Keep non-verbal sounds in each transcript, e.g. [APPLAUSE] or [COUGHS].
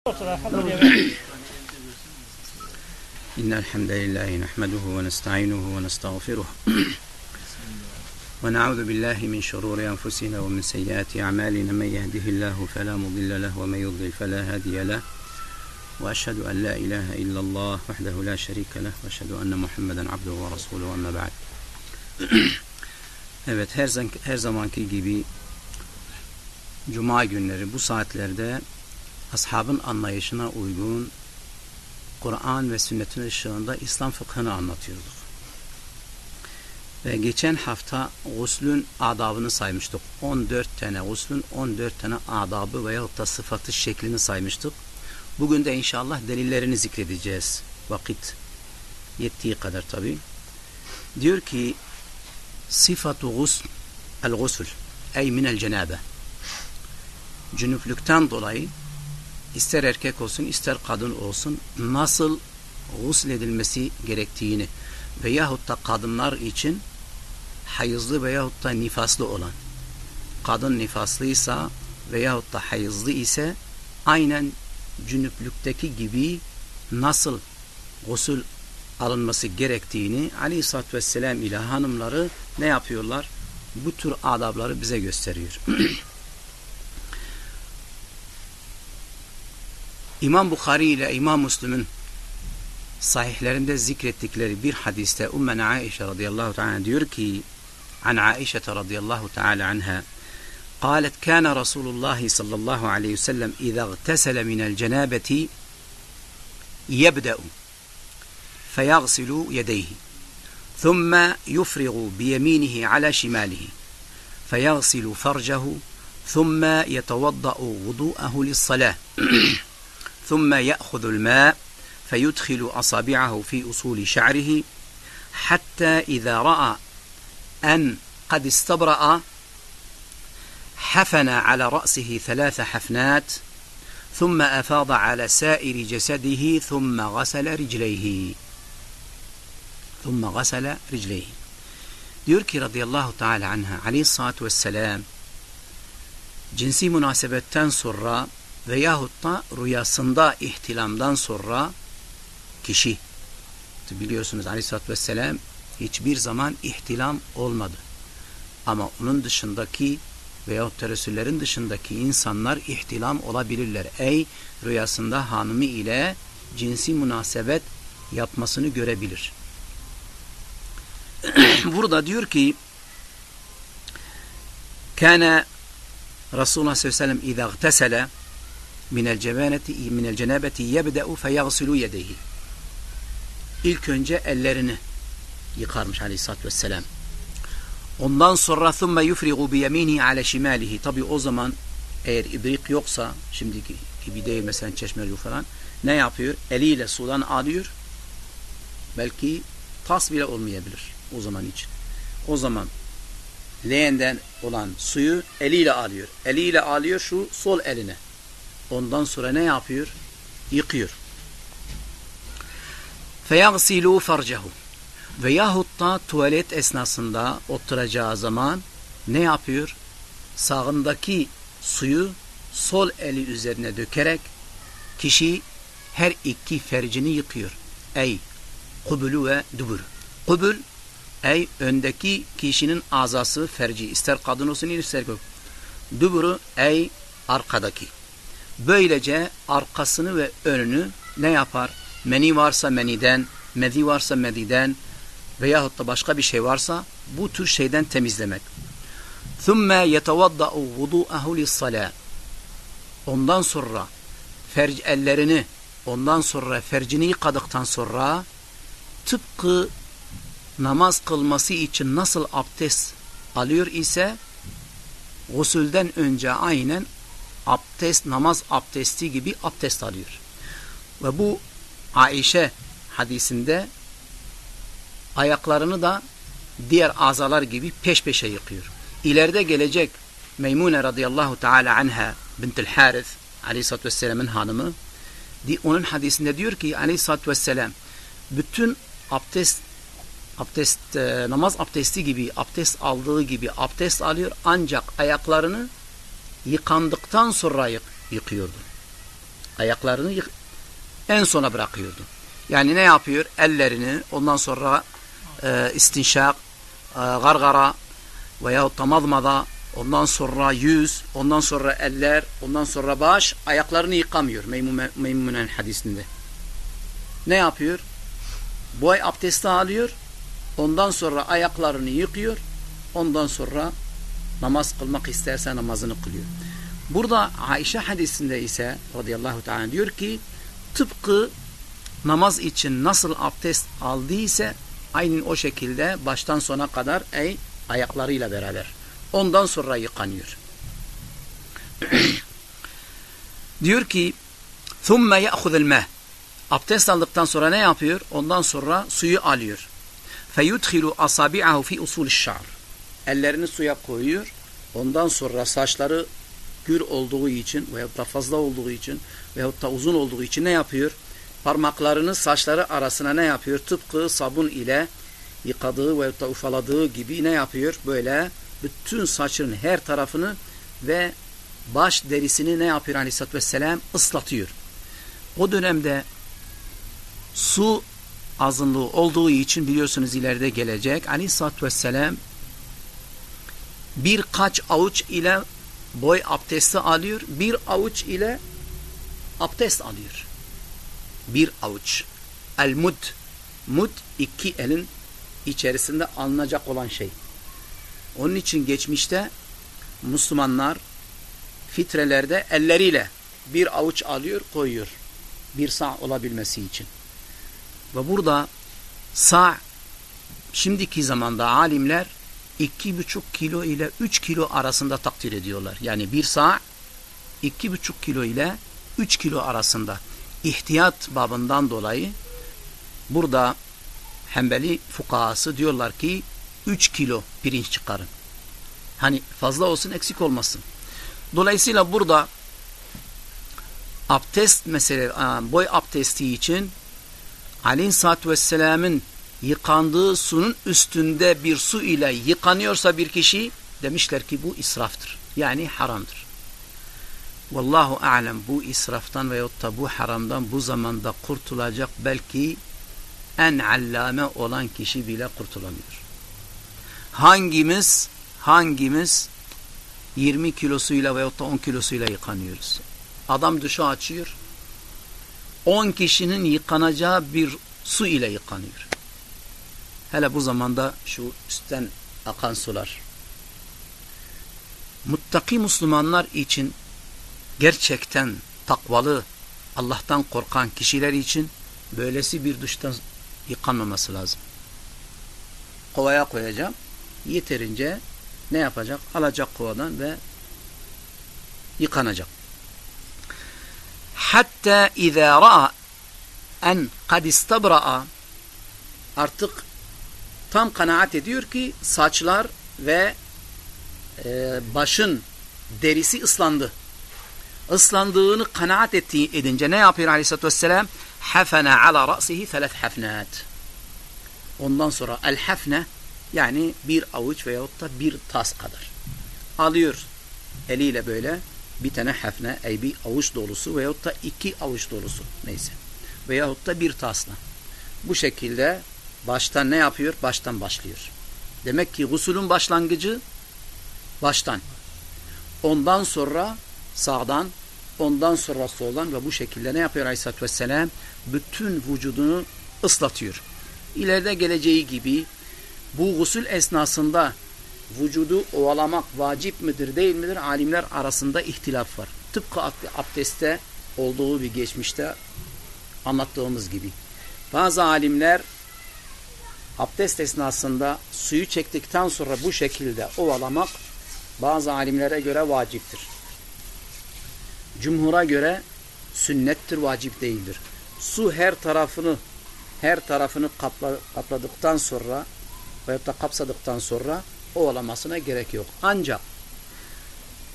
[COUGHS] إن الحمد لله نحمده ونستعينه ونستغفره. ونعوذ بالله من شرور أنفسنا ومن سيئات أعمالنا. من يهده الله فلا مضل له ومن يضلل فلا هادي له. وأشهد أن لا إله إلا الله وحده لا شريك له. وأشهد أن محمدا عبده ورسوله. أما بعد. [COUGHS] Evet her, her zamanki gibi Cuma günleri bu saatlerde ashabın anlayışına uygun Kur'an ve sünnetin ışığında İslam fıkhını anlatıyorduk. Ve geçen hafta guslün adabını saymıştık. 14 tane guslün 14 tane adabı veyahut da sıfatı şeklini saymıştık. Bugün de inşallah delillerini zikredeceğiz. Vakit yettiği kadar tabi. Diyor ki sıfatu gusl el gusl ey minel cenabe cünüplükten dolayı ister erkek olsun ister kadın olsun nasıl gusledilmesi gerektiğini veyahut da kadınlar için hayızlı veyahut da nifaslı olan kadın nifaslıysa veyahut da hayızlı ise aynen cünüplükteki gibi nasıl gusül alınması gerektiğini aleyhissalatü vesselam ile hanımları ne yapıyorlar? Bu tür adabları bize gösteriyor. [CLEARS THROAT] İmam Bukhari ile İmam Müslüm'ün sahihlerinde zikrettikleri bir hadiste Ummen Aişe radıyallahu teala diyor ki An Aişe radıyallahu teala anha قالت كان رسول الله صلى الله عليه وسلم إذا اغتسل من الجنابة يبدأ فيغسل يديه ثم يفرغ بيمينه على شماله فيغسل فرجه ثم يتوضأ وضوءه للصلاة ثم يأخذ الماء فيدخل أصابعه في أصول شعره حتى إذا رأى أن قد استبرأ حفن على رأسه ثلاث حفنات ثم أفاض على سائر جسده ثم غسل رجليه. ثم غسل رجليه. diyor ki radıyallahu teala anha aleyhissalatü vesselam cinsi münasebetten sonra veyahut da rüyasında ihtilamdan sonra kişi biliyorsunuz aleyhissalatü vesselam hiçbir zaman ihtilam olmadı. Ama onun dışındaki veyahut da Resullerin dışındaki insanlar ihtilam olabilirler. Ey rüyasında hanımı ile cinsi münasebet yapmasını görebilir. [CLEARS THROAT] Burada diyor ki Kana Resulullah sallallahu aleyhi ve sellem gtesele minel cebaneti minel cenabeti yebde'u feyaghsilu yedeyhi. İlk önce ellerini yıkarmış Aleyhisselatü Vesselam. Ondan sonra thumme yufrigu bi yeminihi ala şimalihi. Tabi o zaman eğer ibrik yoksa şimdiki gibi değil mesela çeşme falan ne yapıyor? Eliyle sudan alıyor. Belki tas bile olmayabilir o zaman için. O zaman leğenden olan suyu eliyle alıyor. Eliyle alıyor şu sol eline. Ondan sonra ne yapıyor? Yıkıyor. فَيَغْسِلُوا فَرْجَهُ Veyahut da tuvalet esnasında oturacağı zaman ne yapıyor? Sağındaki suyu sol eli üzerine dökerek kişi her iki fercini yıkıyor. Ey kubulu ve dubur. Kubul ey öndeki kişinin azası ferci ister kadın olsun ister erkek. Duburu ey arkadaki. Böylece arkasını ve önünü ne yapar? Meni varsa meniden, medi varsa mediden veyahut da başka bir şey varsa bu tür şeyden temizlemek. ثُمَّ يَتَوَضَّعُ وُضُوءَهُ لِلصَّلَاةِ Ondan sonra ferc ellerini ondan sonra fercini yıkadıktan sonra tıpkı namaz kılması için nasıl abdest alıyor ise gusülden önce aynen abdest, namaz abdesti gibi abdest alıyor. Ve bu Aişe hadisinde ayaklarını da diğer azalar gibi peş peşe yıkıyor. İleride gelecek Meymune radıyallahu teala anha bintil Harith aleyhissalatü vesselamın hanımı onun hadisinde diyor ki aleyhissalatü vesselam bütün abdest abdest e, namaz abdesti gibi abdest aldığı gibi abdest alıyor ancak ayaklarını yıkandıktan sonra yık, yıkıyordu. Ayaklarını en sona bırakıyordu. Yani ne yapıyor? Ellerini ondan sonra e, istinşak, e, gargara veyahut da mazmada ondan sonra yüz, ondan sonra eller, ondan sonra baş ayaklarını yıkamıyor Meymunen hadisinde. Ne yapıyor? Boy abdesti alıyor. Ondan sonra ayaklarını yıkıyor. Ondan sonra namaz kılmak isterse namazını kılıyor. Burada Ayşe hadisinde ise radıyallahu teala diyor ki tıpkı namaz için nasıl abdest aldıysa aynen o şekilde baştan sona kadar ey ayaklarıyla beraber. Ondan sonra yıkanıyor. [CLEARS THROAT] diyor ki ثُمَّ يَأْخُذَ الْمَهِ Abdest aldıktan sonra ne yapıyor? Ondan sonra suyu alıyor. فَيُدْخِلُ أَصَابِعَهُ فِي اُصُولِ الشَّعْرِ Ellerini suya koyuyor. Ondan sonra saçları gür olduğu için veyahut da fazla olduğu için veyahut da uzun olduğu için ne yapıyor? Parmaklarını saçları arasına ne yapıyor? Tıpkı sabun ile yıkadığı veyahut da ufaladığı gibi ne yapıyor? Böyle bütün saçının her tarafını ve baş derisini ne yapıyor aleyhissalatü vesselam? ıslatıyor. O dönemde su azınlığı olduğu için biliyorsunuz ileride gelecek aleyhissalatü vesselam birkaç avuç ile boy abdesti alıyor. Bir avuç ile abdest alıyor. Bir avuç. El mud. Mud iki elin içerisinde alınacak olan şey. Onun için geçmişte Müslümanlar fitrelerde elleriyle bir avuç alıyor koyuyor. Bir sağ olabilmesi için. Ve burada sağ şimdiki zamanda alimler iki buçuk kilo ile üç kilo arasında takdir ediyorlar. Yani bir sağ iki buçuk kilo ile üç kilo arasında ihtiyat babından dolayı burada Hembeli fukahası diyorlar ki 3 kilo pirinç çıkarın. Hani fazla olsun eksik olmasın. Dolayısıyla burada abdest mesele boy abdesti için Aleyhisselatü Vesselam'ın yıkandığı sunun üstünde bir su ile yıkanıyorsa bir kişi demişler ki bu israftır. Yani haramdır. Vallahu alem bu israftan veyahut da bu haramdan bu zamanda kurtulacak belki en allame olan kişi bile kurtulamıyor. Hangimiz hangimiz 20 kilosuyla veyahut da 10 kilosuyla yıkanıyoruz? Adam duşu açıyor. 10 kişinin yıkanacağı bir su ile yıkanıyor. Hele bu zamanda şu üstten akan sular. Muttaki Müslümanlar için gerçekten takvalı, Allah'tan korkan kişiler için böylesi bir duştan yıkanmaması lazım. Kovaya koyacağım. Yeterince ne yapacak? Alacak kovadan ve yıkanacak. Hatta izâ ra'a en kad istabra'a artık tam kanaat ediyor ki saçlar ve e, başın derisi ıslandı. Islandığını kanaat ettiği edince ne yapıyor aleyhissalatü vesselam? Hafene ala ra'sihi felef hafnat. Ondan sonra el hafne yani bir avuç veyahut da bir tas kadar. Alıyor eliyle böyle bir tane hafne ey bir avuç dolusu veyahut da iki avuç dolusu neyse. Veyahut da bir tasla. Bu şekilde baştan ne yapıyor? Baştan başlıyor. Demek ki gusulün başlangıcı baştan. Ondan sonra sağdan, ondan sonra soldan ve bu şekilde ne yapıyor Aleyhisselatü Vesselam? Bütün vücudunu ıslatıyor. İleride geleceği gibi bu gusül esnasında vücudu ovalamak vacip midir değil midir? Alimler arasında ihtilaf var. Tıpkı abdestte olduğu bir geçmişte anlattığımız gibi. Bazı alimler abdest esnasında suyu çektikten sonra bu şekilde ovalamak bazı alimlere göre vaciptir. Cumhura göre sünnettir, vacip değildir. Su her tarafını her tarafını kapla, kapladıktan sonra veyahut da kapsadıktan sonra ovalamasına gerek yok. Ancak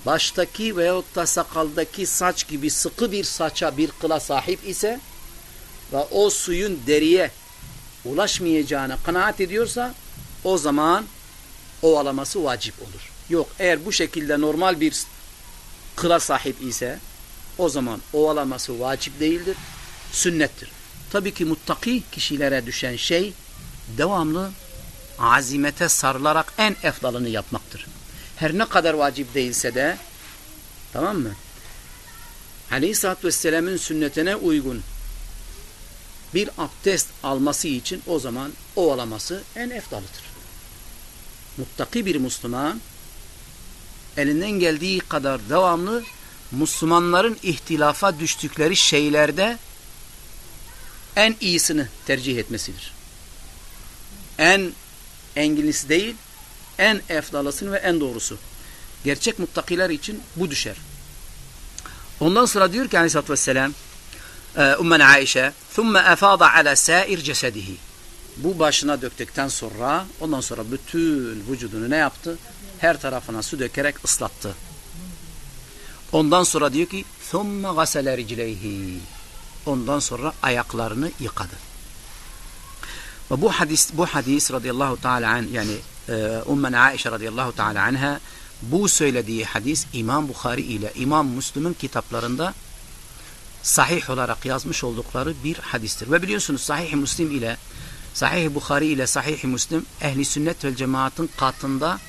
baştaki veyahut da sakaldaki saç gibi sıkı bir saça bir kıla sahip ise ve o suyun deriye ulaşmayacağına kanaat ediyorsa o zaman ovalaması vacip olur. Yok eğer bu şekilde normal bir kıla sahip ise o zaman ovalaması vacip değildir, sünnettir. Tabii ki muttaki kişilere düşen şey devamlı azimete sarılarak en efdalını yapmaktır. Her ne kadar vacip değilse de tamam mı? Aleyhisselatü Vesselam'ın sünnetine uygun bir abdest alması için o zaman ovalaması en efdalıdır. Muttaki bir Müslüman elinden geldiği kadar devamlı Müslümanların ihtilafa düştükleri şeylerde en iyisini tercih etmesidir. En enginlisi değil, en efdalısını ve en doğrusu. Gerçek muttakiler için bu düşer. Ondan sonra diyor ki aleyhissalatü vesselam Ummen Aişe ثُمَّ اَفَاضَ عَلَى سَائِرْ جَسَدِهِ Bu başına döktükten sonra ondan sonra bütün vücudunu ne yaptı? Her tarafına su dökerek ıslattı. Ondan sonra diyor ki ثُمَّ غَسَلَ رِجْلَيْهِ Ondan sonra ayaklarını yıkadı. Ve bu hadis bu hadis radıyallahu teala an yani e, Ummen Aişe radıyallahu teala anha bu söylediği hadis İmam Bukhari ile İmam Müslim'in kitaplarında sahih olarak yazmış oldukları bir hadistir. Ve biliyorsunuz Sahih Müslim ile Sahih Bukhari ile Sahih Müslim ehli sünnet ve cemaatin katında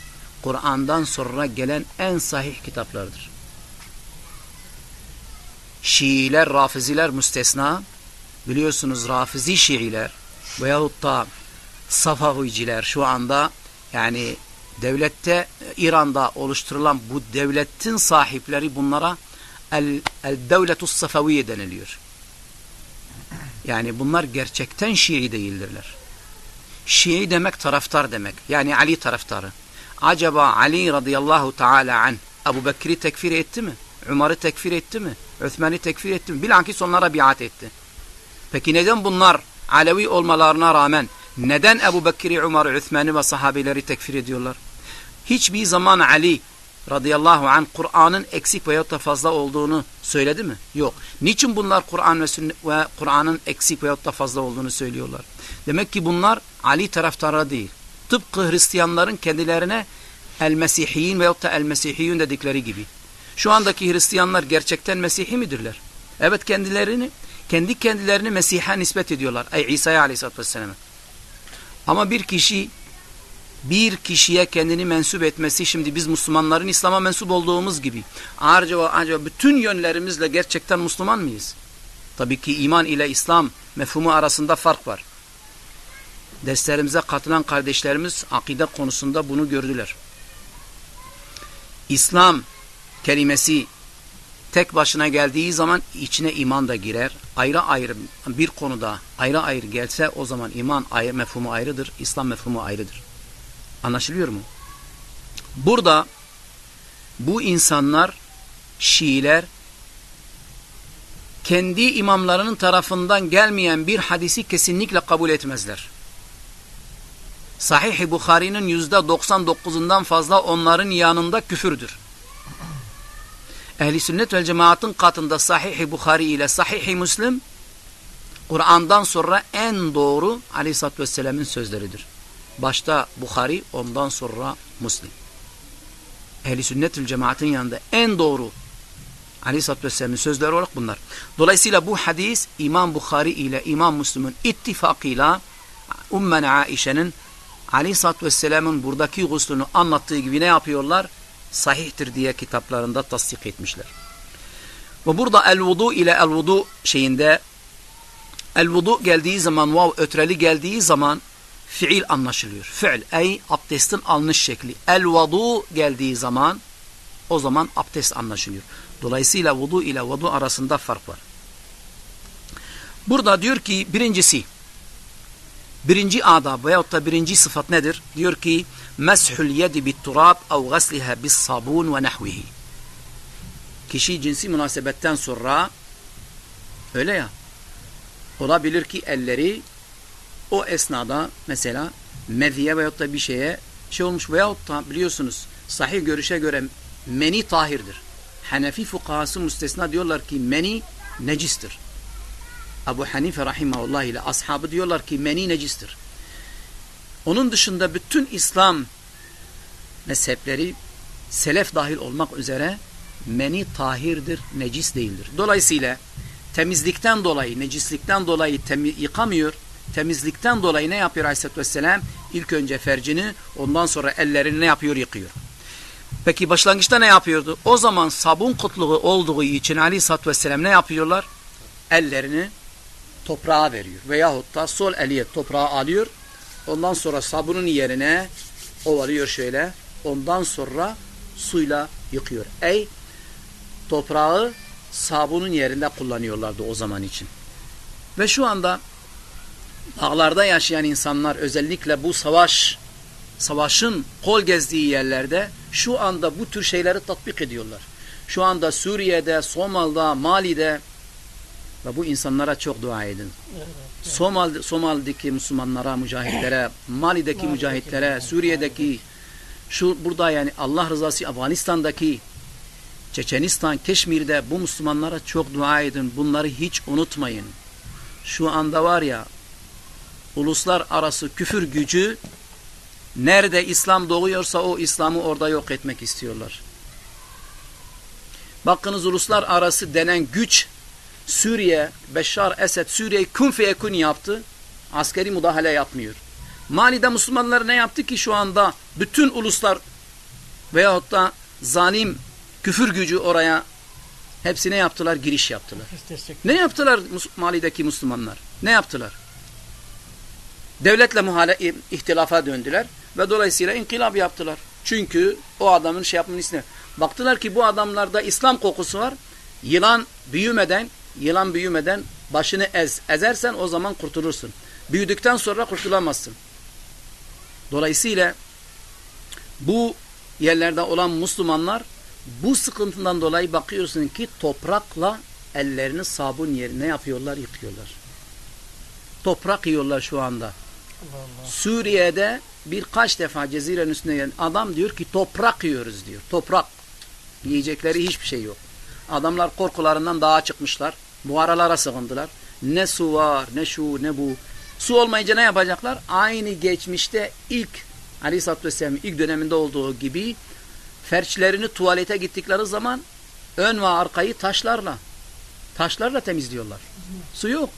Kur'an'dan sonra gelen en sahih kitaplardır. Şiiler, Rafiziler müstesna biliyorsunuz Rafizi Şiiler veyahut da Safaviciler şu anda yani devlette İran'da oluşturulan bu devletin sahipleri bunlara el, el devletus safaviye deniliyor. Yani bunlar gerçekten Şii değildirler. Şii demek taraftar demek. Yani Ali taraftarı. Acaba Ali radıyallahu teala an Ebu Bekir'i tekfir etti mi? Umar'ı tekfir etti mi? Öthmen'i tekfir etti mi? Bilakis onlara biat etti. Peki neden bunlar Alevi olmalarına rağmen neden Ebu Bekir'i, Umar'ı, Üthmen'i ve sahabeleri tekfir ediyorlar? Hiçbir zaman Ali radıyallahu anh Kur'an'ın eksik veyahut da fazla olduğunu söyledi mi? Yok. Niçin bunlar Kur'an ve, ve Kur'an'ın eksik veyahut da fazla olduğunu söylüyorlar? Demek ki bunlar Ali taraftarı değil. Tıpkı Hristiyanların kendilerine el-Mesihiyin veyahut da el-Mesihiyun dedikleri gibi. Şu andaki Hristiyanlar gerçekten Mesihi midirler? Evet kendilerini, kendi kendilerini Mesih'e nispet ediyorlar. Ey İsa'ya aleyhissalatü vesselam'a. Ama bir kişi bir kişiye kendini mensup etmesi şimdi biz Müslümanların İslam'a mensup olduğumuz gibi acaba, acaba bütün yönlerimizle gerçekten Müslüman mıyız? Tabii ki iman ile İslam mefhumu arasında fark var. Derslerimize katılan kardeşlerimiz akide konusunda bunu gördüler. İslam kelimesi tek başına geldiği zaman içine iman da girer. Ayrı ayrı bir konuda ayrı ayrı gelse o zaman iman mefhumu ayrıdır, İslam mefhumu ayrıdır. Anlaşılıyor mu? Burada bu insanlar Şiiler kendi imamlarının tarafından gelmeyen bir hadisi kesinlikle kabul etmezler. Sahih-i Bukhari'nin yüzde 99'undan fazla onların yanında küfürdür. Ehli sünnet vel cemaatın katında Sahih-i Bukhari ile Sahih-i Müslim Kur'an'dan sonra en doğru Aleyhisselatü Vesselam'ın sözleridir. Başta Bukhari ondan sonra Müslim. Ehli sünnet cemaatin yanında en doğru Aleyhisselatü Vesselam'ın sözleri olarak bunlar. Dolayısıyla bu hadis İmam Bukhari ile İmam Müslim'in ittifakıyla Ummen Aişe'nin Aleyhisselatü Vesselam'ın buradaki guslünü anlattığı gibi ne yapıyorlar? Sahihtir diye kitaplarında tasdik etmişler. Ve burada el-vudu ile el-vudu şeyinde el-vudu geldiği zaman vav ötreli geldiği zaman fiil anlaşılıyor. Fiil ey abdestin alınış şekli. El-vudu geldiği zaman o zaman abdest anlaşılıyor. Dolayısıyla vudu ile vudu arasında fark var. Burada diyor ki birincisi birinci adab veyahut da birinci sıfat nedir? Diyor ki meshul yedi bit turab ev gasliha bis sabun ve nahvihi. Kişi cinsi münasebetten sonra öyle ya olabilir ki elleri o esnada mesela medhiye veyahut da bir şeye şey olmuş veyahut da biliyorsunuz sahih görüşe göre meni tahirdir. Hanefi fukahası müstesna diyorlar ki meni necistir. Abu Hanife rahimahullah ile ashabı diyorlar ki meni necistir. Onun dışında bütün İslam mezhepleri selef dahil olmak üzere meni tahirdir, necis değildir. Dolayısıyla temizlikten dolayı, necislikten dolayı yıkamıyor. Temizlikten dolayı ne yapıyor Aleyhisselatü Vesselam? İlk önce fercini, ondan sonra ellerini ne yapıyor? Yıkıyor. Peki başlangıçta ne yapıyordu? O zaman sabun kutluğu olduğu için Aleyhisselatü Vesselam ne yapıyorlar? Ellerini toprağa veriyor. Veyahut da sol eliye toprağı alıyor. Ondan sonra sabunun yerine ovalıyor şöyle. Ondan sonra suyla yıkıyor. Ey toprağı sabunun yerinde kullanıyorlardı o zaman için. Ve şu anda dağlarda yaşayan insanlar özellikle bu savaş savaşın kol gezdiği yerlerde şu anda bu tür şeyleri tatbik ediyorlar. Şu anda Suriye'de, Somal'da, Mali'de ve bu insanlara çok dua edin. Evet, evet. Somal, Somal'deki Müslümanlara, mücahitlere, Mali'deki mücahitlere, Suriye'deki şu burada yani Allah rızası Afganistan'daki Çeçenistan, Keşmir'de bu Müslümanlara çok dua edin. Bunları hiç unutmayın. Şu anda var ya uluslar arası küfür gücü nerede İslam doğuyorsa o İslam'ı orada yok etmek istiyorlar. Bakınız uluslar arası denen güç Suriye, Beşar Esed Suriye'yi kun feyekun yaptı. Askeri müdahale yapmıyor. Mali'de Müslümanlar ne yaptı ki şu anda bütün uluslar veyahut da zalim küfür gücü oraya hepsine yaptılar? Giriş yaptılar. Ne yaptılar Mali'deki Müslümanlar? Ne yaptılar? Devletle muhale ihtilafa döndüler ve dolayısıyla inkılap yaptılar. Çünkü o adamın şey yapmanı istemiyor. Baktılar ki bu adamlarda İslam kokusu var. Yılan büyümeden, yılan büyümeden başını ez. Ezersen o zaman kurtulursun. Büyüdükten sonra kurtulamazsın. Dolayısıyla bu yerlerde olan Müslümanlar bu sıkıntıdan dolayı bakıyorsun ki toprakla ellerini sabun yerine yapıyorlar, yıkıyorlar. Toprak yiyorlar şu anda. Allah. Suriye'de birkaç defa cezirenin üstüne gelen adam diyor ki toprak yiyoruz diyor. Toprak. Yiyecekleri hiçbir şey yok. Adamlar korkularından dağa çıkmışlar. Buharalara sığındılar. Ne su var, ne şu, ne bu. Su olmayınca ne yapacaklar? Aynı geçmişte ilk Aleyhisselatü Vesselam'ın ilk döneminde olduğu gibi ferçlerini tuvalete gittikleri zaman ön ve arkayı taşlarla taşlarla temizliyorlar. Su yok.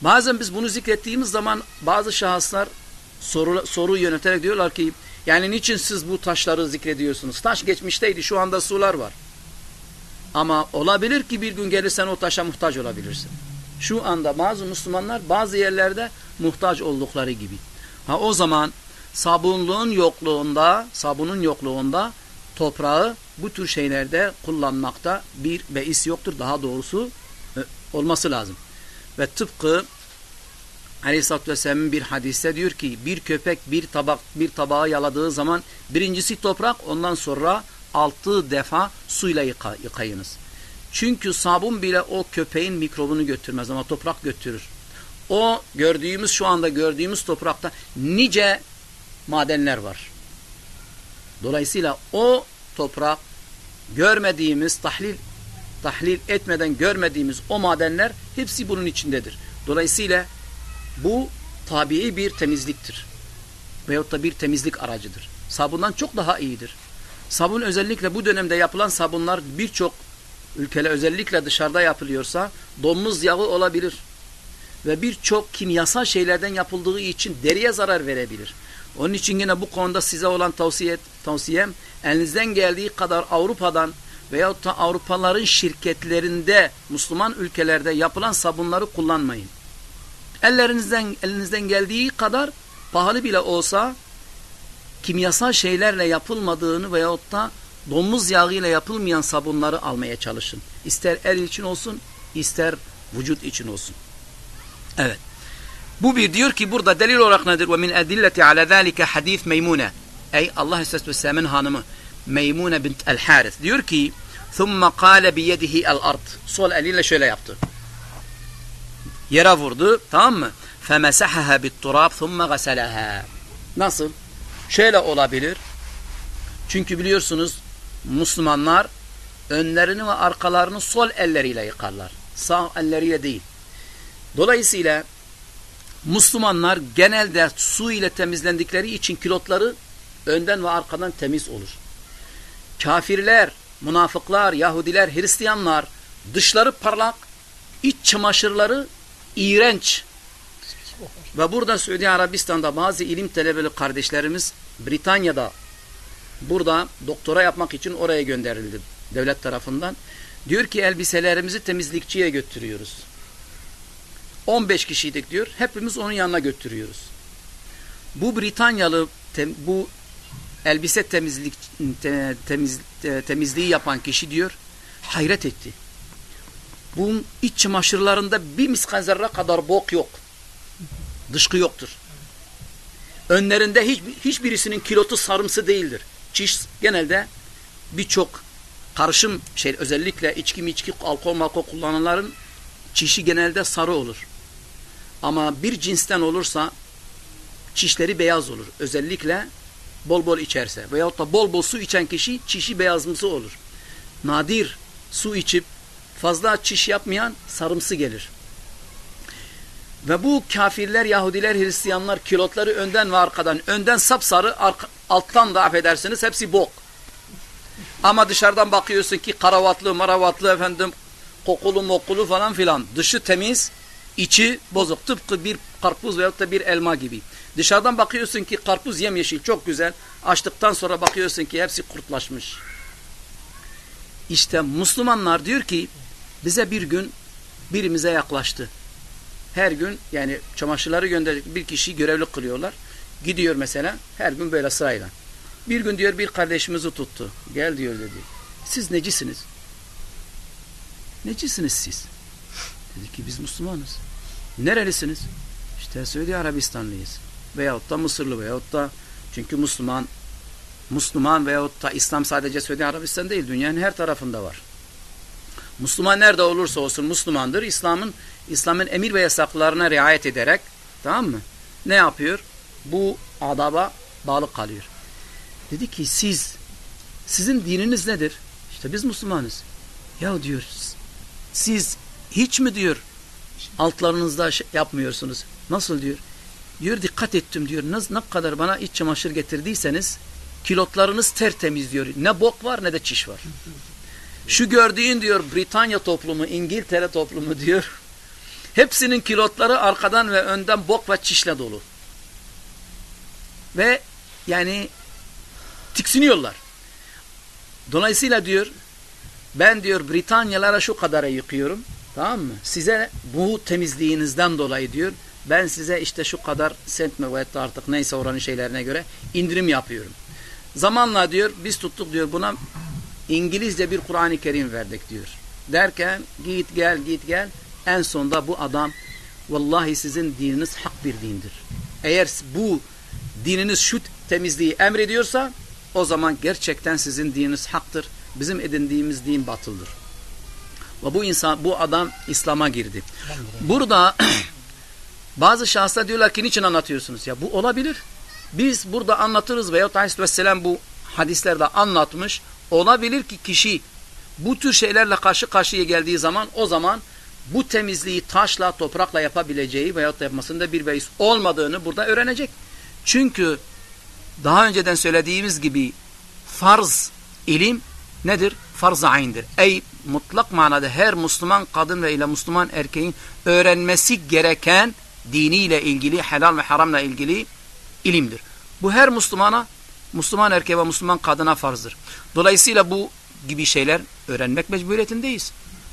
Bazen biz bunu zikrettiğimiz zaman bazı şahıslar soru, soru yöneterek diyorlar ki yani niçin siz bu taşları zikrediyorsunuz? Taş geçmişteydi şu anda sular var. Ama olabilir ki bir gün gelirsen o taşa muhtaç olabilirsin. Şu anda bazı Müslümanlar bazı yerlerde muhtaç oldukları gibi. Ha o zaman sabunluğun yokluğunda, sabunun yokluğunda toprağı bu tür şeylerde kullanmakta bir beis yoktur. Daha doğrusu e, olması lazım. Ve tıpkı Aleyhisselatü Vesselam'ın bir hadiste diyor ki bir köpek bir tabak bir tabağı yaladığı zaman birincisi toprak ondan sonra altı defa suyla yıka, yıkayınız. Çünkü sabun bile o köpeğin mikrobunu götürmez ama toprak götürür. O gördüğümüz şu anda gördüğümüz toprakta nice madenler var. Dolayısıyla o toprak görmediğimiz tahlil tahlil etmeden görmediğimiz o madenler hepsi bunun içindedir. Dolayısıyla bu tabii bir temizliktir. Veyahut da bir temizlik aracıdır. Sabundan çok daha iyidir. Sabun özellikle bu dönemde yapılan sabunlar birçok ülkede özellikle dışarıda yapılıyorsa domuz yağı olabilir. Ve birçok kimyasal şeylerden yapıldığı için deriye zarar verebilir. Onun için yine bu konuda size olan tavsiye, tavsiyem elinizden geldiği kadar Avrupa'dan veyahut da Avrupaların şirketlerinde Müslüman ülkelerde yapılan sabunları kullanmayın. Ellerinizden elinizden geldiği kadar pahalı bile olsa kimyasal şeylerle yapılmadığını veyahut da domuz yağıyla yapılmayan sabunları almaya çalışın. İster el için olsun, ister vücut için olsun. Evet. Bu bir diyor ki burada delil olarak nedir? Ve min edilleti ala zalike hadis Meymune. Ey Allah Aleyhisselatü Vesselam'ın hanımı Meymune bint el-Harith. Diyor ki ثُمَّ قَالَ بِيَدِهِ الْأَرْض Sol eliyle şöyle yaptı. Yere vurdu. Tamam mı? فَمَسَحَهَا بِالتُّرَابِ ثُمَّ غَسَلَهَا Nasıl? Şöyle olabilir. Çünkü biliyorsunuz Müslümanlar önlerini ve arkalarını sol elleriyle yıkarlar. Sağ elleriyle değil. Dolayısıyla Müslümanlar genelde su ile temizlendikleri için kilotları önden ve arkadan temiz olur. Kafirler münafıklar, Yahudiler, Hristiyanlar dışları parlak, iç çamaşırları iğrenç. Ve burada Suudi Arabistan'da bazı ilim talebeli kardeşlerimiz Britanya'da burada doktora yapmak için oraya gönderildi devlet tarafından. Diyor ki elbiselerimizi temizlikçiye götürüyoruz. 15 kişiydik diyor. Hepimiz onun yanına götürüyoruz. Bu Britanyalı bu elbise temizlik te, temiz, te, temizliği yapan kişi diyor hayret etti. Bunun iç çamaşırlarında bir miskal kadar bok yok. Dışkı yoktur. Önlerinde hiç, hiçbirisinin kilotu sarımsı değildir. Çiş genelde birçok karışım şey özellikle içki mi içki alkol malkol kullananların çişi genelde sarı olur. Ama bir cinsten olursa çişleri beyaz olur. Özellikle bol bol içerse veyahut da bol bol su içen kişi çişi beyazımsı olur. Nadir su içip fazla çiş yapmayan sarımsı gelir. Ve bu kafirler, Yahudiler, Hristiyanlar kilotları önden ve arkadan. Önden sapsarı, alttan da affedersiniz hepsi bok. Ama dışarıdan bakıyorsun ki karavatlı, maravatlı efendim kokulu mokulu falan filan. Dışı temiz, içi bozuk. Tıpkı bir karpuz veyahut da bir elma gibi. Dışarıdan bakıyorsun ki karpuz yemyeşil çok güzel. Açtıktan sonra bakıyorsun ki hepsi kurtlaşmış. İşte Müslümanlar diyor ki bize bir gün birimize yaklaştı. Her gün yani çamaşırları gönderdik bir kişiyi görevli kılıyorlar. Gidiyor mesela her gün böyle sırayla. Bir gün diyor bir kardeşimizi tuttu. Gel diyor dedi. Siz necisiniz? Necisiniz siz? Dedi ki biz Müslümanız. Nerelisiniz? İşte Suudi Arabistanlıyız. Veyahut da Mısırlı veyahut da çünkü Müslüman Müslüman veyahut da İslam sadece Suudi Arabistan değil dünyanın her tarafında var. Müslüman nerede olursa olsun Müslümandır. İslam'ın İslam'ın emir ve yasaklarına riayet ederek tamam mı? Ne yapıyor? Bu adaba bağlı kalıyor. Dedi ki siz sizin dininiz nedir? İşte biz Müslümanız. Ya diyor siz hiç mi diyor altlarınızda şey yapmıyorsunuz. Nasıl diyor? Diyor dikkat ettim diyor. Ne, ne kadar bana iç çamaşır getirdiyseniz kilotlarınız tertemiz diyor. Ne bok var ne de çiş var. Şu gördüğün diyor Britanya toplumu, İngiltere toplumu diyor. Hepsinin kilotları arkadan ve önden bok ve çişle dolu. Ve yani tiksiniyorlar. Dolayısıyla diyor ben diyor Britanyalara şu kadara yıkıyorum. Tamam mı? Size bu temizliğinizden dolayı diyor ben size işte şu kadar sent mi veyahut artık neyse oranın şeylerine göre indirim yapıyorum. Zamanla diyor biz tuttuk diyor buna İngilizce bir Kur'an-ı Kerim verdik diyor. Derken git gel git gel en sonunda bu adam vallahi sizin dininiz hak bir dindir. Eğer bu dininiz şu temizliği emrediyorsa o zaman gerçekten sizin dininiz haktır. Bizim edindiğimiz din batıldır. Ve bu insan, bu adam İslam'a girdi. Burada [CLEARS THROAT] bazı şahıslar diyorlar ki niçin anlatıyorsunuz? Ya bu olabilir. Biz burada anlatırız veyahut Aleyhisselam bu hadislerde anlatmış. Olabilir ki kişi bu tür şeylerle karşı karşıya geldiği zaman o zaman bu temizliği taşla, toprakla yapabileceği veyahut da yapmasında bir beis olmadığını burada öğrenecek. Çünkü daha önceden söylediğimiz gibi farz ilim nedir? Farz-ı ayn'dir. Ey mutlak manada her Müslüman kadın ve ile Müslüman erkeğin öğrenmesi gereken diniyle ilgili, helal ve haramla ilgili ilimdir. Bu her Müslümana, Müslüman erkeğe ve Müslüman kadına farzdır. Dolayısıyla bu gibi şeyler öğrenmek mecburiyetindeyiz.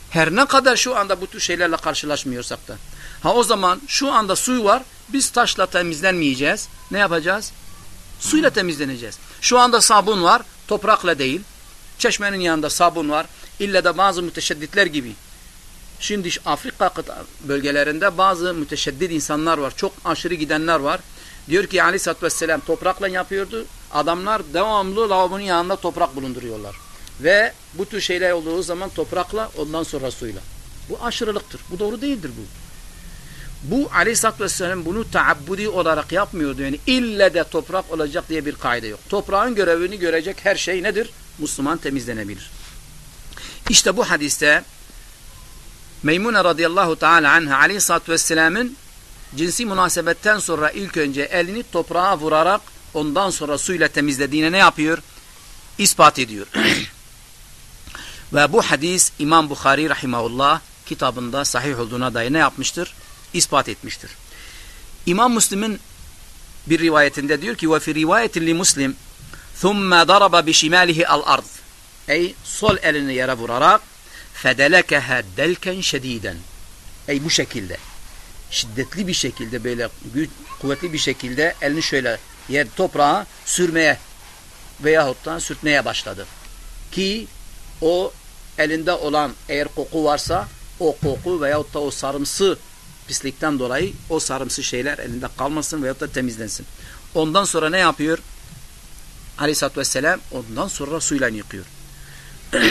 Her ne kadar şu anda bu tür şeylerle karşılaşmıyorsak da. Ha o zaman şu anda suyu var, biz taşla temizlenmeyeceğiz. Ne yapacağız? Suyla temizleneceğiz. Şu anda sabun var, toprakla değil. Çeşmenin yanında sabun var. İlle de bazı müteşedditler gibi. Şimdi Afrika bölgelerinde bazı müteşeddit insanlar var. Çok aşırı gidenler var. Diyor ki aleyhissalatü vesselam toprakla yapıyordu. Adamlar devamlı lavabonun yanında toprak bulunduruyorlar. Ve bu tür şeyler olduğu zaman toprakla ondan sonra suyla. Bu aşırılıktır. Bu doğru değildir bu. Bu aleyhissalatü vesselam bunu taabbudi olarak yapmıyordu. Yani ille de toprak olacak diye bir kaide yok. Toprağın görevini görecek her şey nedir? Müslüman temizlenebilir. İşte bu hadiste Meymune radıyallahu teala anha aleyhissalatü vesselamın cinsi münasebetten sonra ilk önce elini toprağa vurarak ondan sonra suyla temizlediğine ne yapıyor? İspat ediyor. [CLEARS THROAT] Ve bu hadis İmam Bukhari rahimahullah kitabında sahih olduğuna dair ne yapmıştır? İspat etmiştir. İmam Müslim'in bir rivayetinde diyor ki ve fi rivayetin li Muslim ثُمَّ ضَرَبَ بِشِمَالِهِ الْأَرْضِ Ey sol elini yere vurarak فَدَلَكَهَا دَلْكًا شَد۪يدًا Ey bu şekilde şiddetli bir şekilde böyle güç, kuvvetli bir şekilde elini şöyle yer toprağa sürmeye veyahut da sürtmeye başladı. Ki o elinde olan eğer koku varsa o koku veyahut da o sarımsı pislikten dolayı o sarımsı şeyler elinde kalmasın veyahut da temizlensin. Ondan sonra ne yapıyor? Aleyhisselatü Vesselam ondan sonra suyla yıkıyor. [CLEARS THROAT]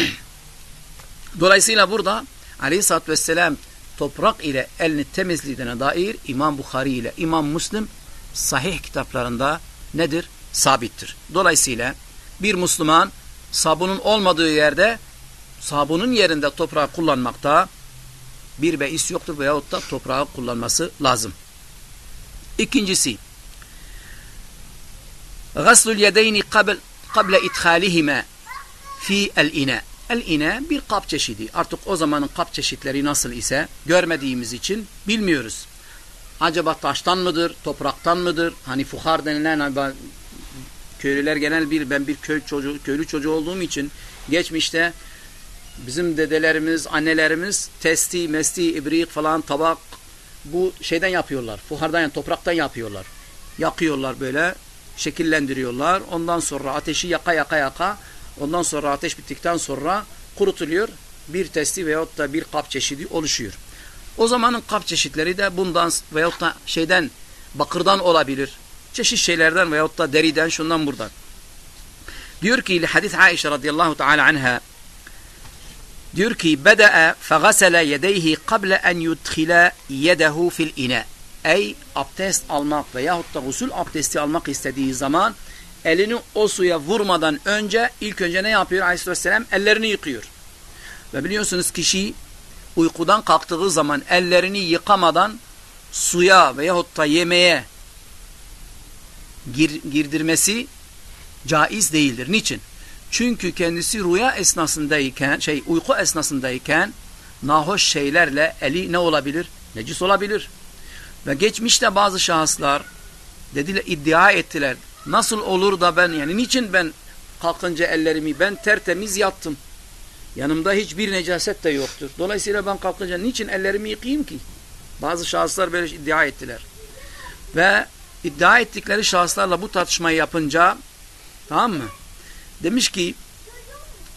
Dolayısıyla burada Aleyhisselatü Vesselam toprak ile elini temizlediğine dair İmam Bukhari ile İmam Müslim sahih kitaplarında nedir? Sabittir. Dolayısıyla bir Müslüman sabunun olmadığı yerde sabunun yerinde toprağı kullanmakta bir beis yoktur veyahut da toprağı kullanması lazım. İkincisi Gaslul yedeyni kable ithalihime fi el ina. El ine bir kap çeşidi. Artık o zamanın kap çeşitleri nasıl ise görmediğimiz için bilmiyoruz. Acaba taştan mıdır, topraktan mıdır? Hani fuhar denilen köylüler genel bir ben bir köy çocuğu, köylü çocuğu olduğum için geçmişte bizim dedelerimiz, annelerimiz testi, mesti, ibrik falan tabak bu şeyden yapıyorlar. Fuhardan yani topraktan yapıyorlar. Yakıyorlar böyle, şekillendiriyorlar. Ondan sonra ateşi yaka yaka yaka ondan sonra ateş bittikten sonra kurutuluyor. Bir testi veyahut da bir kap çeşidi oluşuyor. O zamanın kap çeşitleri de bundan veyahut da şeyden bakırdan olabilir. Çeşit şeylerden veyahut da deriden şundan buradan. Diyor ki hadis Aişe radıyallahu teala anha diyor ki beda'a fegasele yedeyhi kable en yudkhila yedehu fil ina. Ey abdest almak veyahut da gusül abdesti almak istediği zaman elini o suya vurmadan önce ilk önce ne yapıyor aleyhisselam? Ellerini yıkıyor. Ve biliyorsunuz kişi uykudan kalktığı zaman ellerini yıkamadan suya veyahut da yemeğe gir, girdirmesi caiz değildir. Niçin? Çünkü kendisi rüya esnasındayken, şey uyku esnasındayken nahoş şeylerle eli ne olabilir? Necis olabilir. Ve geçmişte bazı şahıslar dediler, iddia ettiler. Nasıl olur da ben yani niçin ben kalkınca ellerimi ben tertemiz yattım. Yanımda hiçbir necaset de yoktur. Dolayısıyla ben kalkınca niçin ellerimi yıkayayım ki? Bazı şahıslar böyle iddia ettiler. Ve iddia ettikleri şahıslarla bu tartışmayı yapınca tamam mı? Demiş ki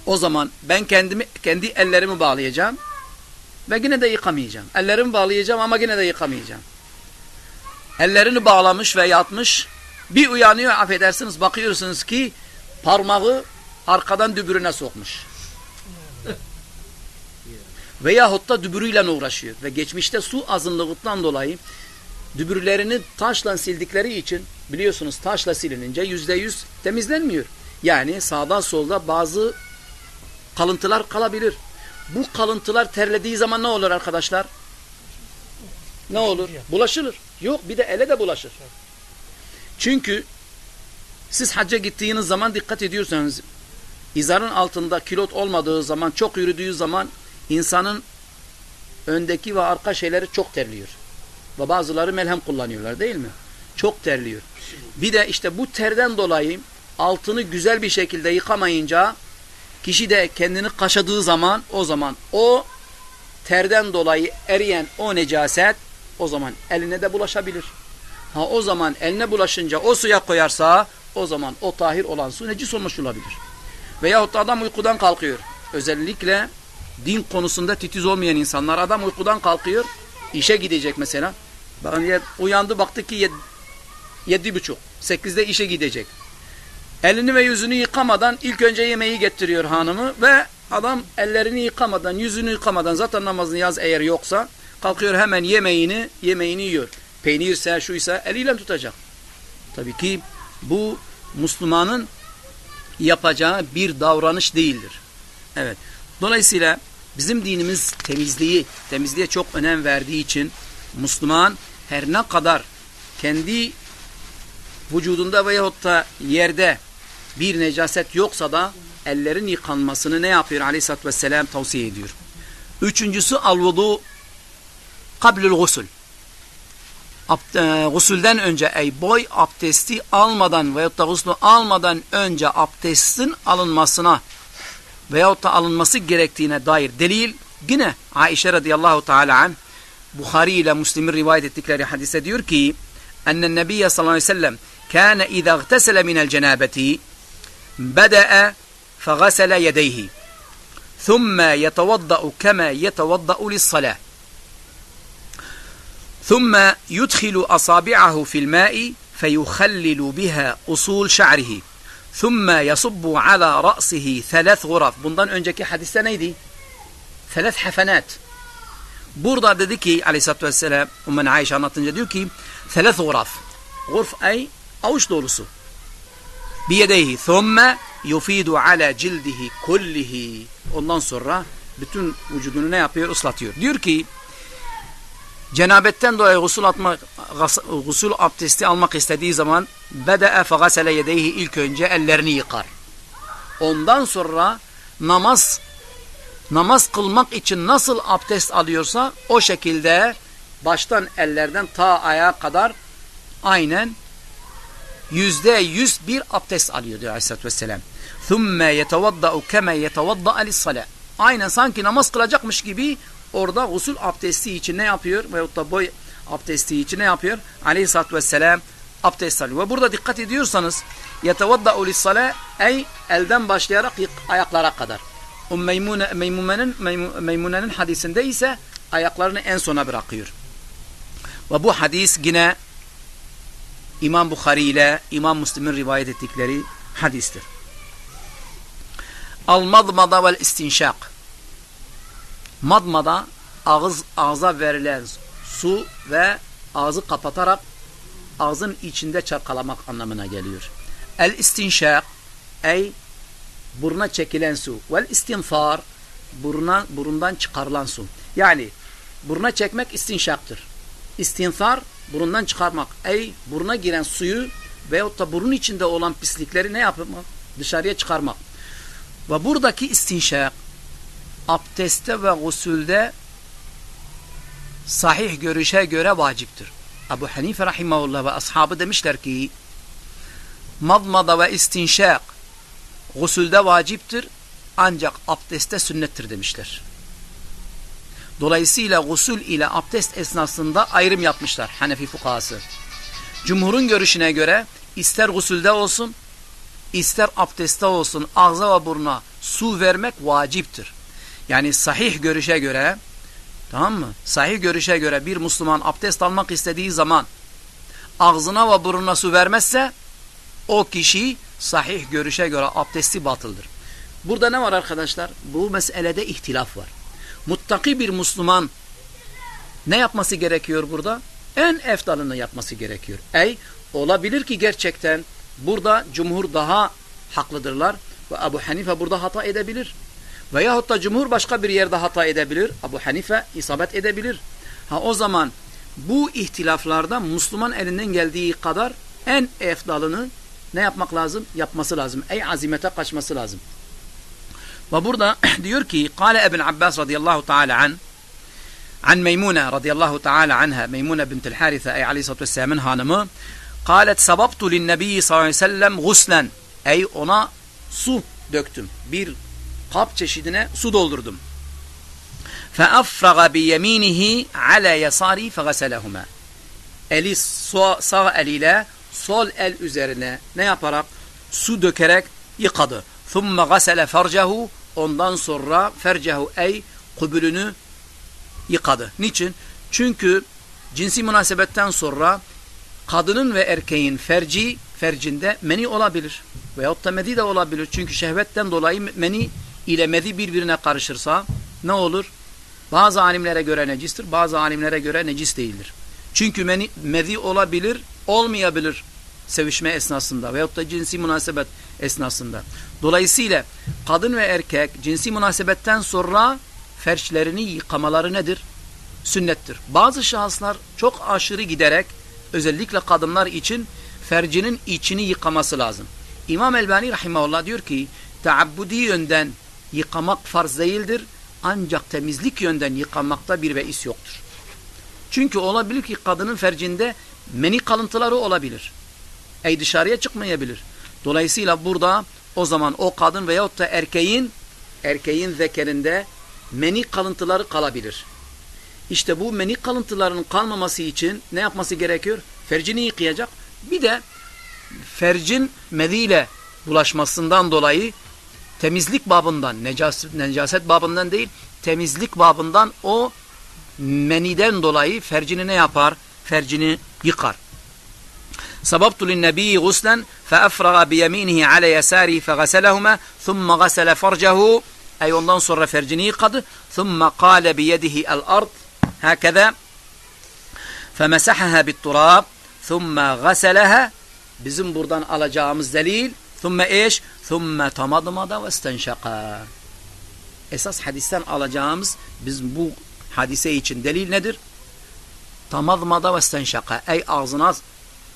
o zaman ben kendimi kendi ellerimi bağlayacağım ve yine de yıkamayacağım. Ellerimi bağlayacağım ama yine de yıkamayacağım. Ellerini bağlamış ve yatmış. Bir uyanıyor affedersiniz bakıyorsunuz ki parmağı arkadan dübürüne sokmuş. Veyahut da dübürüyle uğraşıyor. Ve geçmişte su azınlığından dolayı dübürlerini taşla sildikleri için biliyorsunuz taşla silinince yüzde yüz temizlenmiyor. Yani sağdan solda bazı kalıntılar kalabilir. Bu kalıntılar terlediği zaman ne olur arkadaşlar? Ne olur? Bulaşılır. Yok bir de ele de bulaşır. Çünkü siz hacca gittiğiniz zaman dikkat ediyorsanız izarın altında kilot olmadığı zaman çok yürüdüğü zaman insanın öndeki ve arka şeyleri çok terliyor. Ve bazıları melhem kullanıyorlar değil mi? Çok terliyor. Bir de işte bu terden dolayı altını güzel bir şekilde yıkamayınca kişi de kendini kaşadığı zaman o zaman o terden dolayı eriyen o necaset o zaman eline de bulaşabilir. Ha o zaman eline bulaşınca o suya koyarsa o zaman o tahir olan su necis olmuş olabilir. Veyahut da adam uykudan kalkıyor. Özellikle din konusunda titiz olmayan insanlar adam uykudan kalkıyor işe gidecek mesela. Bakın uyandı baktı ki yedi, yedi buçuk. Sekizde işe gidecek. Elini ve yüzünü yıkamadan ilk önce yemeği getiriyor hanımı ve adam ellerini yıkamadan, yüzünü yıkamadan zaten namazını yaz eğer yoksa kalkıyor hemen yemeğini, yemeğini yiyor. Peynirse, şuysa eliyle tutacak. Tabii ki bu Müslümanın yapacağı bir davranış değildir. Evet. Dolayısıyla bizim dinimiz temizliği, temizliğe çok önem verdiği için Müslüman her ne kadar kendi vücudunda veyahut da yerde bir necaset yoksa da ellerin yıkanmasını ne yapıyor aleyhissalatü vesselam tavsiye ediyor. Üçüncüsü al-vudu kablül gusül. Abd, e, gusülden önce ey boy abdesti almadan veyahut da guslü almadan önce abdestin alınmasına veyahut da alınması gerektiğine dair delil yine Aişe radıyallahu teala an Bukhari ile Müslim'in rivayet ettikleri hadise diyor ki ennen nebiyye sallallahu aleyhi ve sellem kâne izâ gtesele minel cenâbeti bede'e fegasele yedeyhi thumme yetevadda kema yetevadda lissalâh ثم يدخل أصابعه في الماء فيخلل بها أصول شعره. ثم يصب على رأسه ثلاث غرف. بندن أنجكي حديث سنيدي. ثلاث حفنات. بوردا ديكي عليه الصلاة والسلام ومن عايشة نطنجديوكي ثلاث غرف. غرف أي أوش دورسو بيديه. ثم يفيد على جلده كله. الله سرة بتون وجودنا يابير أصلاتيور. ديركي cenabetten dolayı gusül atmak gusül abdesti almak istediği zaman bede'e fegasele yedeyhi ilk önce ellerini yıkar. Ondan sonra namaz namaz kılmak için nasıl abdest alıyorsa o şekilde baştan ellerden ta ayağa kadar aynen yüzde yüz bir abdest alıyor diyor Aleyhisselatü Vesselam. ثُمَّ يَتَوَضَّعُ كَمَا يَتَوَضَّعَ لِلصَّلَاةِ Aynen sanki namaz kılacakmış gibi orada gusül abdesti için ne yapıyor? Veyahut da boy abdesti için ne yapıyor? Aleyhisselatü Vesselam abdest alıyor. Ve burada dikkat ediyorsanız يَتَوَضَّعُ لِلصَّلَاةِ Ey elden başlayarak ayaklara kadar. O Meymune, Meymune'nin Meymune'nin hadisinde ise ayaklarını en sona bırakıyor. Ve bu hadis yine İmam Bukhari ile İmam Müslim'in rivayet ettikleri hadistir. Al-madmada vel istinşak. Madmada ağız ağza verilen su ve ağzı kapatarak ağzın içinde çarkalamak anlamına geliyor. El istinşak ey buruna çekilen su. Vel istinfar buruna, burundan çıkarılan su. Yani buruna çekmek istinşaktır. İstinfar burundan çıkarmak. Ey buruna giren suyu veyahut da burun içinde olan pislikleri ne yapmak? Dışarıya çıkarmak. Ve buradaki istinşak abdeste ve gusülde sahih görüşe göre vaciptir. Ebu Hanife rahimahullah ve ashabı demişler ki madmada ve istinşak gusülde vaciptir ancak abdeste sünnettir demişler. Dolayısıyla gusül ile abdest esnasında ayrım yapmışlar Hanefi fukahası. Cumhurun görüşüne göre ister gusülde olsun ister abdestte olsun ağza ve buruna su vermek vaciptir. Yani sahih görüşe göre tamam mı? Sahih görüşe göre bir Müslüman abdest almak istediği zaman ağzına ve burnuna su vermezse o kişi sahih görüşe göre abdesti batıldır. Burada ne var arkadaşlar? Bu meselede ihtilaf var. Muttaki bir Müslüman ne yapması gerekiyor burada? En eftalını yapması gerekiyor. Ey olabilir ki gerçekten burada cumhur daha haklıdırlar ve Ebu Hanife burada hata edebilir. Veyahut da cumhur başka bir yerde hata edebilir. Abu Hanife isabet edebilir. Ha o zaman bu ihtilaflarda Müslüman elinden geldiği kadar en efdalını ne yapmak lazım? Yapması lazım. Ey azimete kaçması lazım. Ve burada [CLEARS THROAT] diyor ki Kale Ebn Abbas radıyallahu teala an an Meymune radıyallahu teala anha Meymune bintil Harithe ey aleyhissalatü vesselamın hanımı Kalet sababtu linnebiyyi sallallahu aleyhi ve sellem guslen ey ona su döktüm. Bir kap çeşidine su doldurdum. فَأَفْرَغَ بِيَم۪ينِهِ عَلَى يَسَارِ فَغَسَلَهُمَا Eli sağ eliyle sol el üzerine ne yaparak? Su dökerek yıkadı. ثُمَّ غَسَلَ فَرْجَهُ Ondan sonra fercehu ey kubülünü yıkadı. Niçin? Çünkü cinsi münasebetten sonra kadının ve erkeğin ferci, fercinde meni olabilir. Veyahut da medi de olabilir. Çünkü şehvetten dolayı meni ile medi birbirine karışırsa ne olur? Bazı alimlere göre necistir, bazı alimlere göre necis değildir. Çünkü medi olabilir, olmayabilir sevişme esnasında veyahut da cinsi münasebet esnasında. Dolayısıyla kadın ve erkek cinsi münasebetten sonra ferçlerini yıkamaları nedir? Sünnettir. Bazı şahıslar çok aşırı giderek özellikle kadınlar için fercinin içini yıkaması lazım. İmam Elbani rahimahullah diyor ki taabbudi yönden yıkamak farz değildir. Ancak temizlik yönden yıkamakta bir veis yoktur. Çünkü olabilir ki kadının fercinde meni kalıntıları olabilir. Ey dışarıya çıkmayabilir. Dolayısıyla burada o zaman o kadın veyahut da erkeğin erkeğin zekerinde meni kalıntıları kalabilir. İşte bu meni kalıntılarının kalmaması için ne yapması gerekiyor? Fercini yıkayacak. Bir de fercin mediyle bulaşmasından dolayı temizlik babından, necaset, necaset babından değil, temizlik babından o meniden dolayı fercini ne yapar? Fercini yıkar. Sababtu linnebiyyi guslen feefraga biyeminihi ale yesarihi fegaselehuma thumme gasele farcehu Ey ondan sonra fercini yıkadı. Thumme kâle biyedihi el ard hakeza femesahaha bitturab thumme gaseleha Bizim buradan alacağımız delil Thumme eş, thumme tamadmada ve istenşaka. Esas hadisten alacağımız biz bu hadise için delil nedir? Tamadmada ve istenşaka. Ey ağzına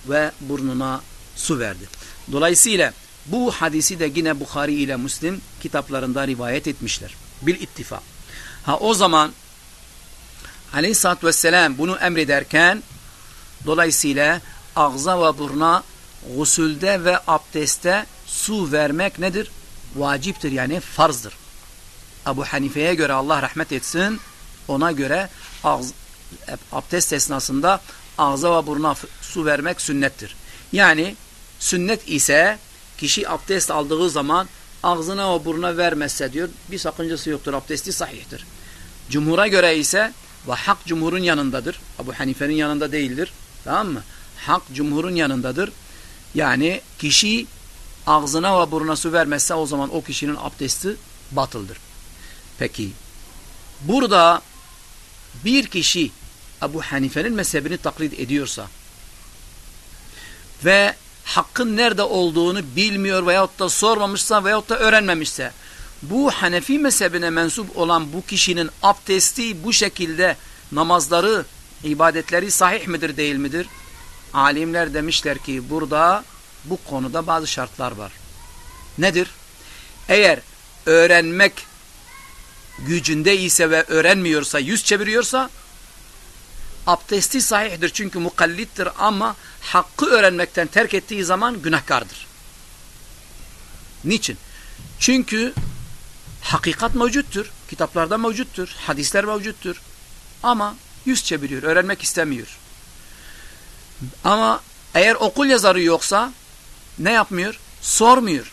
ve burnuna su verdi. Dolayısıyla bu hadisi de yine Bukhari ile Müslim kitaplarında rivayet etmişler. Bil ittifak. Ha o zaman Aleyhisselatü Vesselam bunu emrederken dolayısıyla ağza ve burna gusülde ve abdeste su vermek nedir? Vaciptir yani farzdır. Abu Hanife'ye göre Allah rahmet etsin ona göre ağız, abdest esnasında ağza ve buruna su vermek sünnettir. Yani sünnet ise kişi abdest aldığı zaman ağzına ve burnuna vermezse diyor bir sakıncası yoktur abdesti sahihtir. Cumhura göre ise ve hak cumhurun yanındadır. Abu Hanife'nin yanında değildir. Tamam mı? Hak cumhurun yanındadır. Yani kişi ağzına ve burnuna su vermezse o zaman o kişinin abdesti batıldır. Peki burada bir kişi Abu Hanife'nin mezhebini taklit ediyorsa ve hakkın nerede olduğunu bilmiyor veyahut da sormamışsa veyahut da öğrenmemişse bu Hanefi mezhebine mensup olan bu kişinin abdesti bu şekilde namazları, ibadetleri sahih midir değil midir? Alimler demişler ki burada bu konuda bazı şartlar var. Nedir? Eğer öğrenmek gücünde ise ve öğrenmiyorsa, yüz çeviriyorsa abdesti sahihdir çünkü mukallittir ama hakkı öğrenmekten terk ettiği zaman günahkardır. Niçin? Çünkü hakikat mevcuttur, kitaplarda mevcuttur, hadisler mevcuttur ama yüz çeviriyor, öğrenmek istemiyor. Ama eğer okul yazarı yoksa ne yapmıyor? Sormuyor.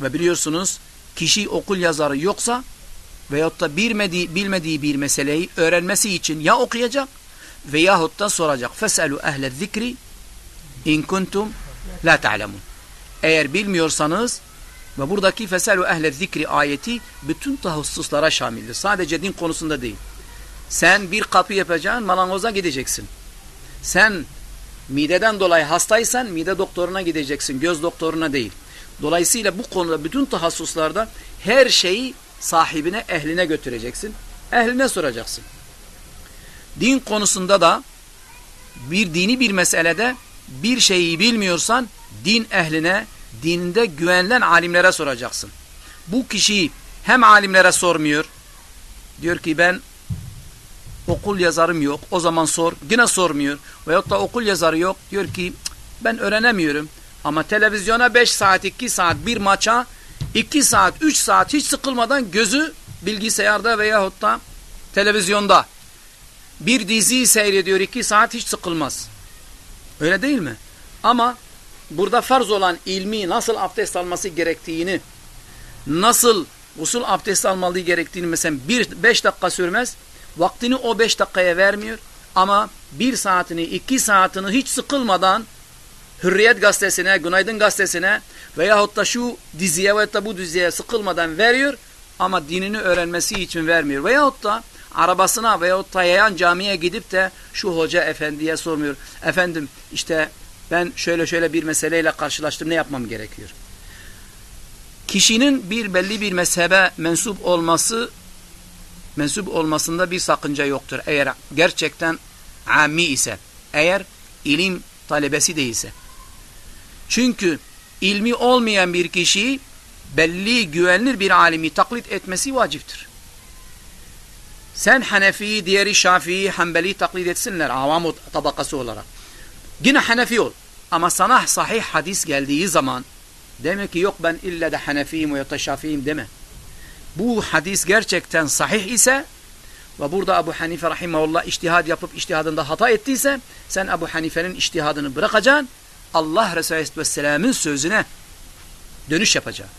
Ve biliyorsunuz kişi okul yazarı yoksa veyahut da bilmediği, bilmediği bir meseleyi öğrenmesi için ya okuyacak veyahut da soracak. Feselu ehle zikri in kuntum la ta'lemun. Eğer bilmiyorsanız ve buradaki feselu ehle zikri ayeti bütün tahususlara şamildir. Sadece din konusunda değil. Sen bir kapı yapacaksın, malangoza gideceksin. Sen mideden dolayı hastaysan mide doktoruna gideceksin, göz doktoruna değil. Dolayısıyla bu konuda bütün tahassuslarda her şeyi sahibine, ehline götüreceksin. Ehline soracaksın. Din konusunda da bir dini bir meselede bir şeyi bilmiyorsan din ehline, dininde güvenilen alimlere soracaksın. Bu kişi hem alimlere sormuyor, diyor ki ben okul yazarım yok, o zaman sor, yine sormuyor. Veyahut da okul yazarı yok, diyor ki ben öğrenemiyorum. Ama televizyona 5 saat, 2 saat bir maça 2 saat, 3 saat hiç sıkılmadan gözü bilgisayarda veyahut da televizyonda bir diziyi seyrediyor 2 saat hiç sıkılmaz. Öyle değil mi? Ama burada farz olan ilmi nasıl abdest alması gerektiğini nasıl usul abdest almalı gerektiğini mesela 5 dakika sürmez vaktini o 5 dakikaya vermiyor ama 1 saatini 2 saatini hiç sıkılmadan Hürriyet gazetesine, Günaydın gazetesine veyahut da şu diziye veyahut da bu diziye sıkılmadan veriyor ama dinini öğrenmesi için vermiyor. Veyahut da arabasına veyahut da yayan camiye gidip de şu hoca efendiye sormuyor. Efendim işte ben şöyle şöyle bir meseleyle karşılaştım ne yapmam gerekiyor? Kişinin bir belli bir mezhebe mensup olması mensup olmasında bir sakınca yoktur. Eğer gerçekten ami ise, eğer ilim talebesi değilse. Çünkü ilmi olmayan bir kişi belli güvenilir bir alimi taklit etmesi vaciptir. Sen Hanefi, diğeri Şafii, Hanbeli taklit etsinler avam tabakası olarak. Yine Hanefi ol. Ama sana sahih hadis geldiği zaman demek ki yok ben illa da Hanefiyim veya da Şafiiyim deme. Bu hadis gerçekten sahih ise ve burada Ebu Hanife rahimahullah iştihad yapıp iştihadında hata ettiyse sen Ebu Hanife'nin iştihadını bırakacaksın. Allah Resulü Aleyhisselam'ın sözüne dönüş yapacaksın.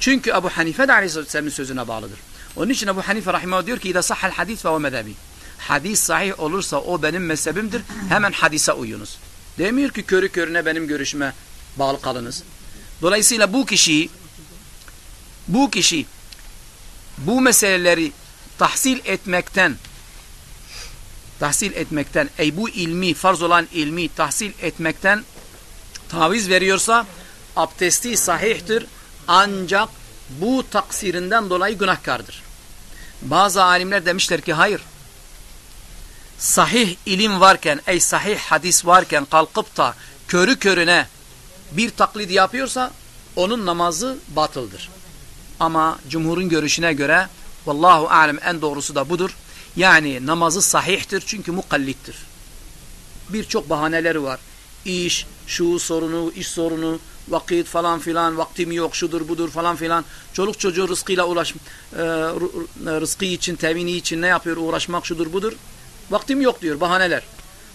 Çünkü Ebu Hanife de Aleyhisselam'ın sözüne bağlıdır. Onun için Ebu Hanife rahimahullah diyor ki İde sahhal hadis ve o mezhebi. Hadis sahih olursa o benim mezhebimdir. Hemen hadise uyunuz. Demiyor ki körü körüne benim görüşüme bağlı kalınız. Dolayısıyla bu kişi bu kişi bu meseleleri tahsil etmekten tahsil etmekten ey bu ilmi farz olan ilmi tahsil etmekten taviz veriyorsa abdesti sahihtir ancak bu taksirinden dolayı günahkardır. Bazı alimler demişler ki hayır sahih ilim varken ey sahih hadis varken kalkıp da körü körüne bir taklit yapıyorsa onun namazı batıldır. Ama cumhurun görüşüne göre vallahu alem en doğrusu da budur. Yani namazı sahihtir çünkü mukallittir. Birçok bahaneleri var. İş, şu sorunu, iş sorunu, vakit falan filan, vaktim yok, şudur budur falan filan. Çoluk çocuğu rızkıyla uğraş, e, rızkı için, temini için ne yapıyor? Uğraşmak şudur budur. Vaktim yok diyor bahaneler.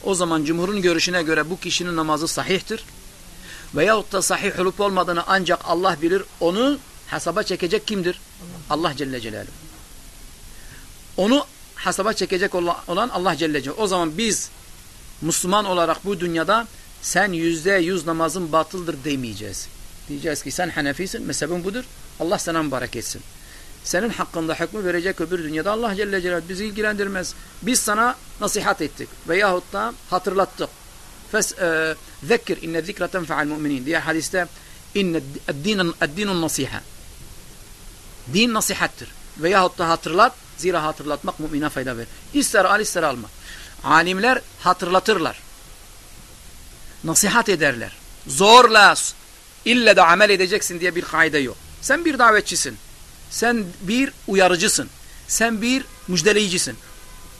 O zaman cumhurun görüşüne göre bu kişinin namazı sahihtir. Veyahut da sahih olup olmadığını ancak Allah bilir. Onu hesaba çekecek kimdir? Allah Celle Celaluhu. Onu hesaba çekecek olan Allah Celle Celaluhu. O zaman biz Müslüman olarak bu dünyada sen yüzde yüz namazın batıldır demeyeceğiz. Diyeceğiz ki sen Hanefisin, mezhebin budur. Allah sana mübarek etsin. Senin hakkında hükmü verecek öbür dünyada Allah Celle Celaluhu bizi ilgilendirmez. Biz sana nasihat ettik veyahut da hatırlattık. Fes e, zekkir inne zikra tenfa'al mu'minin diye hadiste inne dinun nasiha. Din nasihattir. Veyahut da hatırlat zira hatırlatmak mümine fayda verir. İster al ister alma. Alimler hatırlatırlar. Nasihat ederler. Zorla ille de amel edeceksin diye bir kaide yok. Sen bir davetçisin. Sen bir uyarıcısın. Sen bir müjdeleyicisin.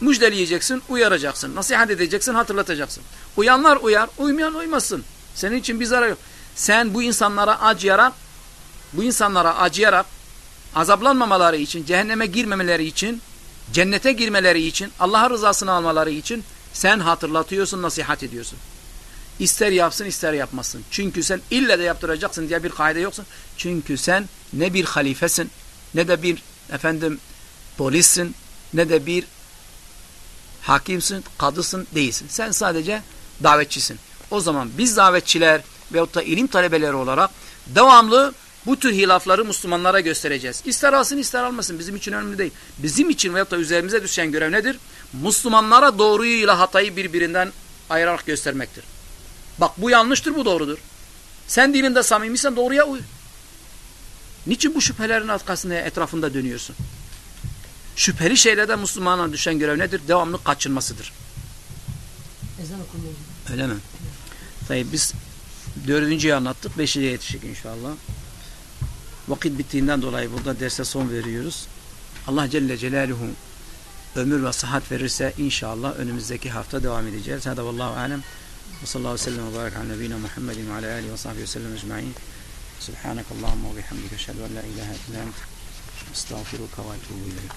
Müjdeleyeceksin, uyaracaksın. Nasihat edeceksin, hatırlatacaksın. Uyanlar uyar, uymayan uymasın. Senin için bir zarar yok. Sen bu insanlara acıyarak, bu insanlara acıyarak, azaplanmamaları için, cehenneme girmemeleri için, cennete girmeleri için, Allah'a rızasını almaları için sen hatırlatıyorsun, nasihat ediyorsun. İster yapsın, ister yapmasın. Çünkü sen ille de yaptıracaksın diye bir kaide yoksa. Çünkü sen ne bir halifesin, ne de bir efendim polissin, ne de bir hakimsin, kadısın değilsin. Sen sadece davetçisin. O zaman biz davetçiler veyahut da ilim talebeleri olarak devamlı bu tür hilafları Müslümanlara göstereceğiz. İster alsın ister almasın bizim için önemli değil. Bizim için veyahut da üzerimize düşen görev nedir? Müslümanlara doğruyu ile hatayı birbirinden ayırarak göstermektir. Bak bu yanlıştır bu doğrudur. Sen dilinde samimiysen doğruya uy. Niçin bu şüphelerin arkasında etrafında dönüyorsun? Şüpheli şeylerde Müslümana düşen görev nedir? Devamlı kaçınmasıdır. Ezan okunuyor. Öyle mi? Tabii biz dördüncüyü anlattık. Beşinciye yetiştik inşallah. Vakit bittiğinden dolayı burada derse son veriyoruz. Allah Celle Celaluhu ömür ve sıhhat verirse inşallah önümüzdeki hafta devam edeceğiz. Hada vallahu alem. Ve sallallahu aleyhi ve sellem ve barik ala nebine Muhammedin ve ala alihi ve sahbihi ve sellem ecma'in. Subhanakallahumma ve bihamdike eşhedü en la ilahe illa ente estağfiruke ve etûbü ileyk.